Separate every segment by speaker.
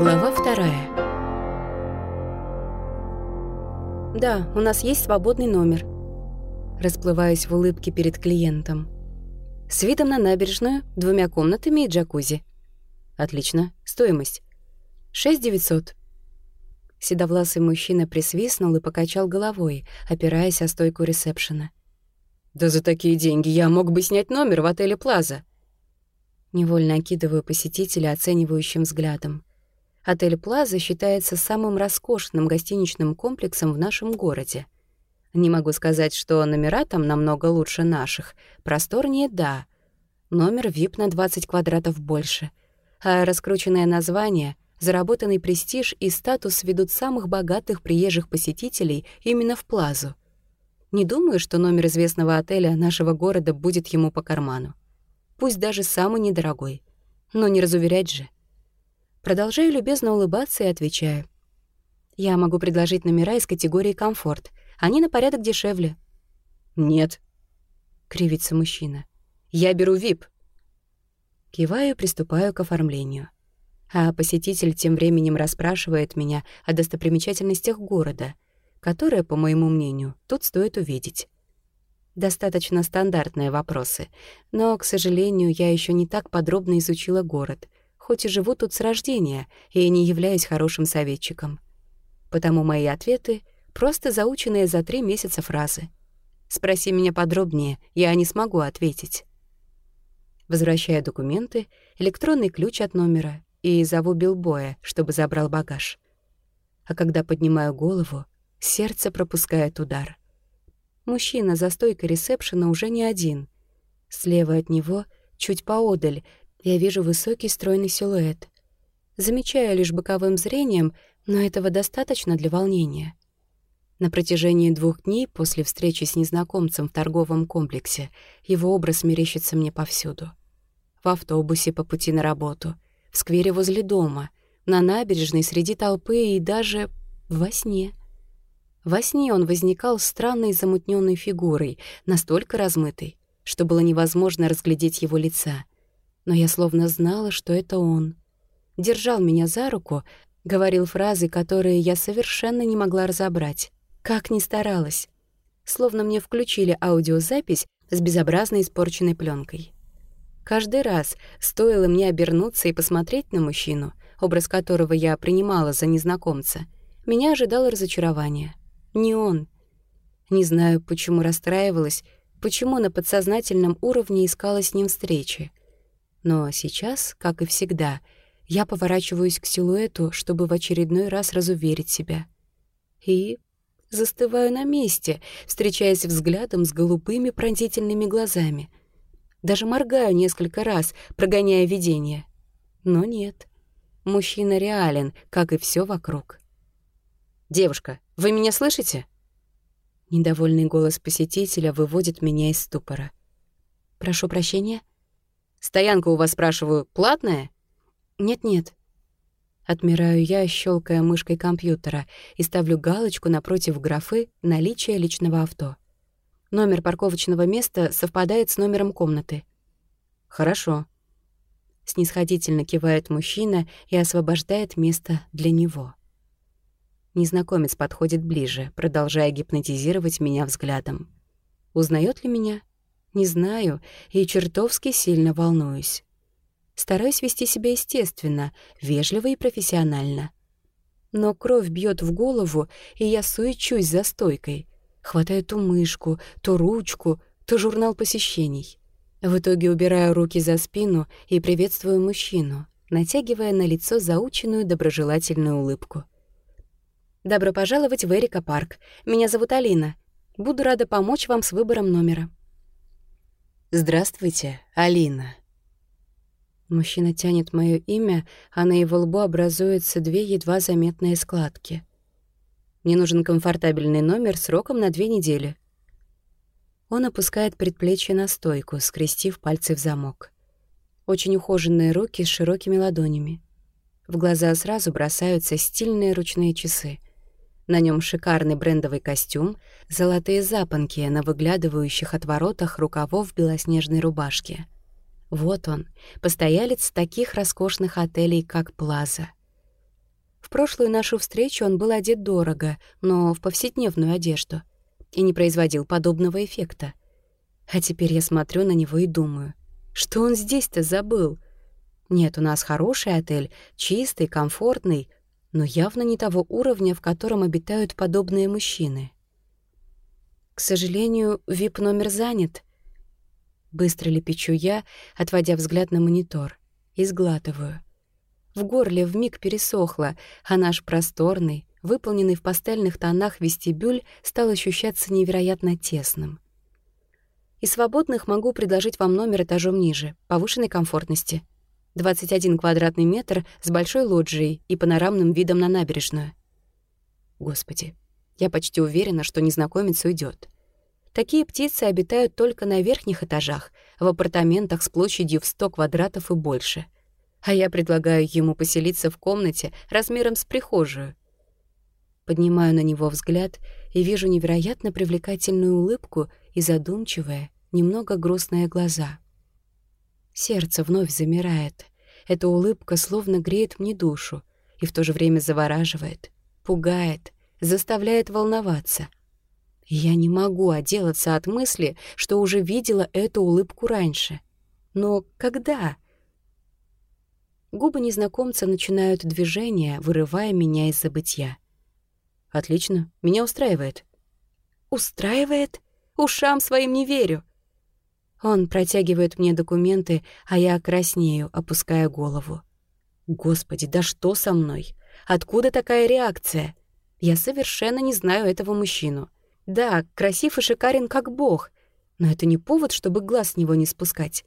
Speaker 1: Глава вторая. «Да, у нас есть свободный номер», расплываюсь в улыбке перед клиентом. «С видом на набережную, двумя комнатами и джакузи». «Отлично. Стоимость?» «Шесть девятьсот». Седовласый мужчина присвистнул и покачал головой, опираясь о стойку ресепшена. «Да за такие деньги я мог бы снять номер в отеле «Плаза». Невольно окидываю посетителя оценивающим взглядом. Отель «Плаза» считается самым роскошным гостиничным комплексом в нашем городе. Не могу сказать, что номера там намного лучше наших. Просторнее — да. Номер VIP на 20 квадратов больше. А раскрученное название, заработанный престиж и статус ведут самых богатых приезжих посетителей именно в Плазу. Не думаю, что номер известного отеля нашего города будет ему по карману пусть даже самый недорогой. Но не разуверять же. Продолжаю любезно улыбаться и отвечаю. Я могу предложить номера из категории «комфорт». Они на порядок дешевле. «Нет», — кривится мужчина. «Я беру VIP». Киваю приступаю к оформлению. А посетитель тем временем расспрашивает меня о достопримечательностях города, которые, по моему мнению, тут стоит увидеть. Достаточно стандартные вопросы, но, к сожалению, я еще не так подробно изучила город, хоть и живу тут с рождения и не являюсь хорошим советчиком. Потому мои ответы — просто заученные за три месяца фразы. Спроси меня подробнее, я не смогу ответить. Возвращаю документы, электронный ключ от номера и зову Билбоя, чтобы забрал багаж. А когда поднимаю голову, сердце пропускает удар. Мужчина за стойкой ресепшена уже не один. Слева от него, чуть поодаль, я вижу высокий стройный силуэт. Замечаю лишь боковым зрением, но этого достаточно для волнения. На протяжении двух дней после встречи с незнакомцем в торговом комплексе его образ мерещится мне повсюду. В автобусе по пути на работу, в сквере возле дома, на набережной среди толпы и даже во сне — во сне он возникал странной замутненной фигурой, настолько размытой, что было невозможно разглядеть его лица. Но я словно знала, что это он. Держал меня за руку, говорил фразы, которые я совершенно не могла разобрать. Как ни старалась. Словно мне включили аудиозапись с безобразно испорченной пленкой. Каждый раз стоило мне обернуться и посмотреть на мужчину, образ которого я принимала за незнакомца, меня ожидало разочарование. Не он. Не знаю, почему расстраивалась, почему на подсознательном уровне искала с ним встречи. Но сейчас, как и всегда, я поворачиваюсь к силуэту, чтобы в очередной раз разуверить себя. И застываю на месте, встречаясь взглядом с голубыми пронзительными глазами. Даже моргаю несколько раз, прогоняя видение. Но нет. Мужчина реален, как и все вокруг. «Девушка, вы меня слышите?» Недовольный голос посетителя выводит меня из ступора. «Прошу прощения?» «Стоянка у вас, спрашиваю, платная?» «Нет-нет». Отмираю я, щелкая мышкой компьютера, и ставлю галочку напротив графы «Наличие личного авто». Номер парковочного места совпадает с номером комнаты. «Хорошо». Снисходительно кивает мужчина и освобождает место для него. Незнакомец подходит ближе, продолжая гипнотизировать меня взглядом. Узнает ли меня? Не знаю, и чертовски сильно волнуюсь. Стараюсь вести себя естественно, вежливо и профессионально. Но кровь бьет в голову, и я суечусь за стойкой. Хватаю ту мышку, то ручку, то журнал посещений. В итоге убираю руки за спину и приветствую мужчину, натягивая на лицо заученную доброжелательную улыбку. Добро пожаловать в Эрика Парк. Меня зовут Алина. Буду рада помочь вам с выбором номера. Здравствуйте, Алина. Мужчина тянет мое имя, а на его лбу образуются две едва заметные складки. Мне нужен комфортабельный номер сроком на две недели. Он опускает предплечье на стойку, скрестив пальцы в замок. Очень ухоженные руки с широкими ладонями. В глаза сразу бросаются стильные ручные часы — на нем шикарный брендовый костюм, золотые запонки на выглядывающих от воротах рукавов белоснежной рубашке. Вот он, постоялец таких роскошных отелей, как Плаза. прошлую нашу встречу он был одет дорого, но в повседневную одежду, и не производил подобного эффекта. А теперь я смотрю на него и думаю, что он здесь-то забыл? Нет, у нас хороший отель, чистый, комфортный, но явно не того уровня, в котором обитают подобные мужчины. К сожалению, вип-номер занят. Быстро лепечу я, отводя взгляд на монитор, и сглатываю. В горле вмиг пересохло, а наш просторный, выполненный в пастельных тонах вестибюль стал ощущаться невероятно тесным. И свободных могу предложить вам номер этажом ниже, повышенной комфортности. 21 квадратный метр с большой лоджией и панорамным видом на набережную. Господи, я почти уверена, что незнакомец уйдет. Такие птицы обитают только на верхних этажах, в апартаментах с площадью в 100 квадратов и больше. А я предлагаю ему поселиться в комнате размером с прихожую. Поднимаю на него взгляд и вижу невероятно привлекательную улыбку и задумчивые, немного грустные глаза. Сердце вновь замирает. Эта улыбка словно греет мне душу и в то же время завораживает, пугает, заставляет волноваться. я не могу отделаться от мысли, что уже видела эту улыбку раньше. Но когда? Губы незнакомца начинают движение, вырывая меня из забытья. «Отлично, меня устраивает». «Устраивает? Ушам своим не верю». Он протягивает мне документы, а я краснею, опуская голову. «Господи, да что со мной? Откуда такая реакция?» Я совершенно не знаю этого мужчину. Да, красив и шикарен как бог, но это не повод, чтобы глаз с него не спускать.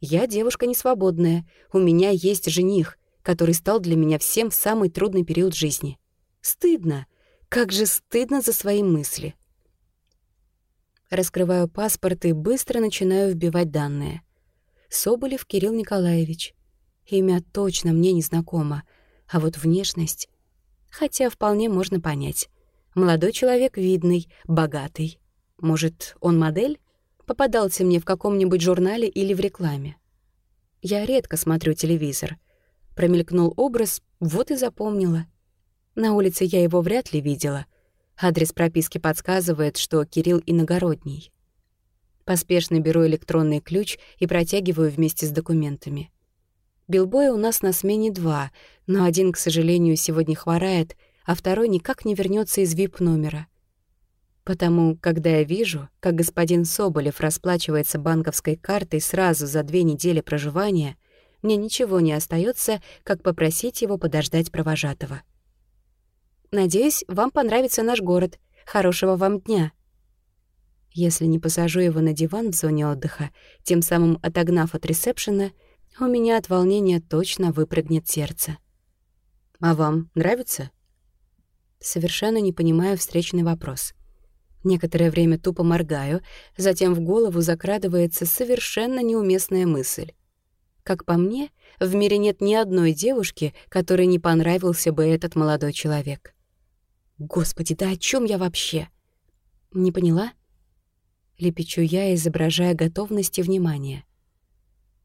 Speaker 1: Я девушка несвободная, у меня есть жених, который стал для меня всем в самый трудный период жизни. Стыдно, как же стыдно за свои мысли. Раскрываю паспорт и быстро начинаю вбивать данные. Соболев Кирилл Николаевич. Имя точно мне не знакомо, а вот внешность хотя вполне можно понять. Молодой человек видный, богатый. Может, он модель? Попадался мне в каком-нибудь журнале или в рекламе. Я редко смотрю телевизор. Промелькнул образ, вот и запомнила. На улице я его вряд ли видела. Адрес прописки подсказывает, что Кирилл иногородний. Поспешно беру электронный ключ и протягиваю вместе с документами. Билбоя у нас на смене два, но один, к сожалению, сегодня хворает, а второй никак не вернется из вип-номера. Потому, когда я вижу, как господин Соболев расплачивается банковской картой сразу за две недели проживания, мне ничего не остается, как попросить его подождать провожатого. «Надеюсь, вам понравится наш город. Хорошего вам дня!» Если не посажу его на диван в зоне отдыха, тем самым отогнав от ресепшена — у меня от волнения точно выпрыгнет сердце. «А вам нравится?» Совершенно не понимаю встречный вопрос. Некоторое время тупо моргаю, затем в голову закрадывается совершенно неуместная мысль. Как по мне, в мире нет ни одной девушки, которой не понравился бы этот молодой человек. Господи, да о чем я вообще? Не поняла? Лепечу я, изображая готовность и внимание.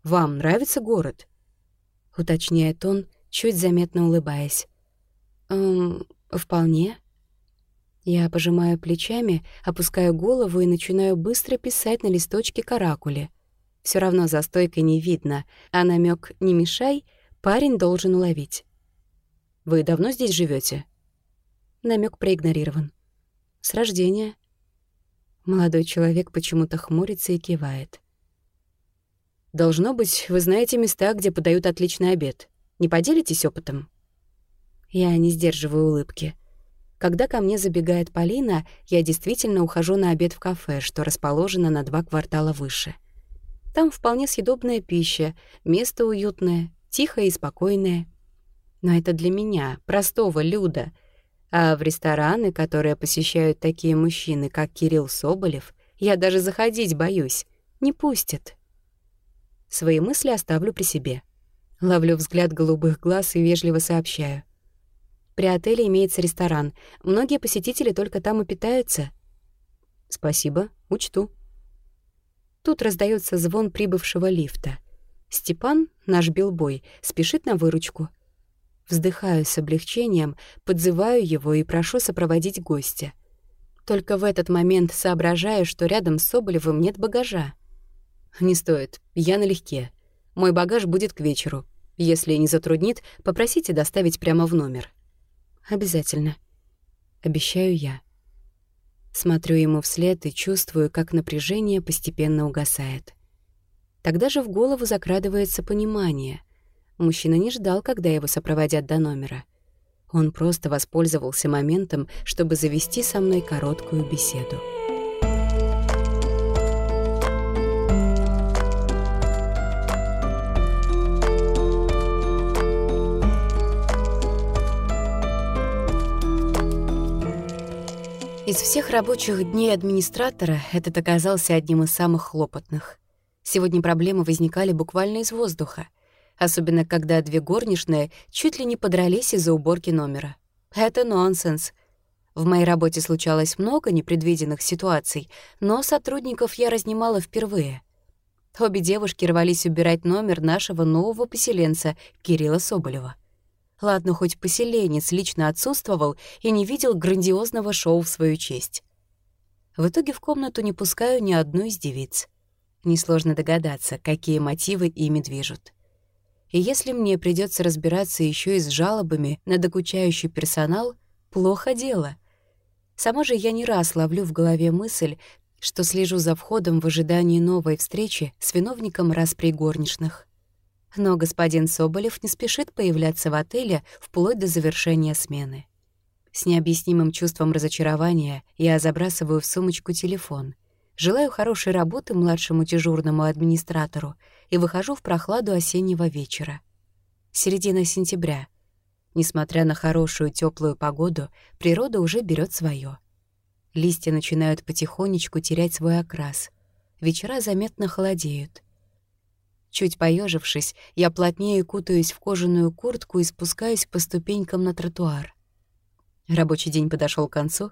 Speaker 1: Вам нравится город?» — уточняет он, чуть заметно улыбаясь. «Эм, вполне». Я пожимаю плечами, опускаю голову и начинаю быстро писать на листочке каракули. Все равно за стойкой не видно, а намек «не мешай» парень должен уловить. «Вы давно здесь живете? Намек проигнорирован. «С рождения». Молодой человек почему-то хмурится и кивает. Должно быть, вы знаете места, где подают отличный обед. Не поделитесь опытом?» Я не сдерживаю улыбки. Когда ко мне забегает Полина, я действительно ухожу на обед в кафе, что расположено на два квартала выше. Там вполне съедобная пища, место уютное, тихое и спокойное. Но это для меня, простого люда. А в рестораны, которые посещают такие мужчины, как Кирилл Соболев, я даже заходить боюсь. Не пустят. Свои мысли оставлю при себе. Ловлю взгляд голубых глаз и вежливо сообщаю. При отеле имеется ресторан. Многие посетители только там и питаются. Спасибо, учту. Тут раздается звон прибывшего лифта. Степан, наш билбой, спешит на выручку. Вздыхаю с облегчением, подзываю его и прошу сопроводить гостя. Только в этот момент соображаю, что рядом с Соболевым нет багажа. «Не стоит, я налегке. Мой багаж будет к вечеру. Если не затруднит, попросите доставить прямо в номер». «Обязательно», — обещаю я. Смотрю ему вслед и чувствую, как напряжение постепенно угасает. Тогда же в голову закрадывается понимание. Мужчина не ждал, когда его сопроводят до номера. Он просто воспользовался моментом, чтобы завести со мной короткую беседу. Из всех рабочих дней администратора этот оказался одним из самых хлопотных. Сегодня проблемы возникали буквально из воздуха, особенно когда две горничные чуть ли не подрались из-за уборки номера. Это нонсенс. В моей работе случалось много непредвиденных ситуаций, но сотрудников я разнимала впервые. Обе девушки рвались убирать номер нашего нового поселенца Кирилла Соболева. Ладно, хоть поселенец лично отсутствовал и не видел грандиозного шоу в свою честь. В итоге в комнату не пускаю ни одну из девиц. Несложно догадаться, какие мотивы ими движут. И если мне придется разбираться еще и с жалобами на докучающий персонал, плохо дело. Сама же я не раз ловлю в голове мысль, что слежу за входом в ожидании новой встречи с виновником распри горничных. Но господин Соболев не спешит появляться в отеле вплоть до завершения смены. С необъяснимым чувством разочарования я забрасываю в сумочку телефон. Желаю хорошей работы младшему дежурному администратору и выхожу в прохладу осеннего вечера. Середина сентября. Несмотря на хорошую теплую погоду, природа уже берет свое. Листья начинают потихонечку терять свой окрас. Вечера заметно холодеют — Чуть поежившись, я плотнее кутаюсь в кожаную куртку и спускаюсь по ступенькам на тротуар. Рабочий день подошел к концу.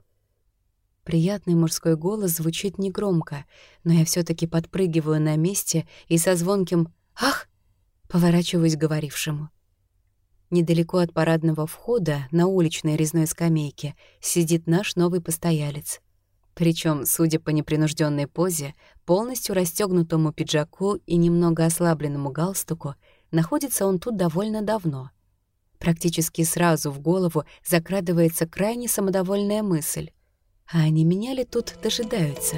Speaker 1: Приятный мужской голос звучит негромко, но я все таки подпрыгиваю на месте и со звонким «Ах!» поворачиваюсь к говорившему. Недалеко от парадного входа, на уличной резной скамейке, сидит наш новый постоялец — причем, судя по непринужденной позе, полностью расстегнутому пиджаку и немного ослабленному галстуку, находится он тут довольно давно. Практически сразу в голову закрадывается крайне самодовольная мысль. А они меня ли тут дожидаются?»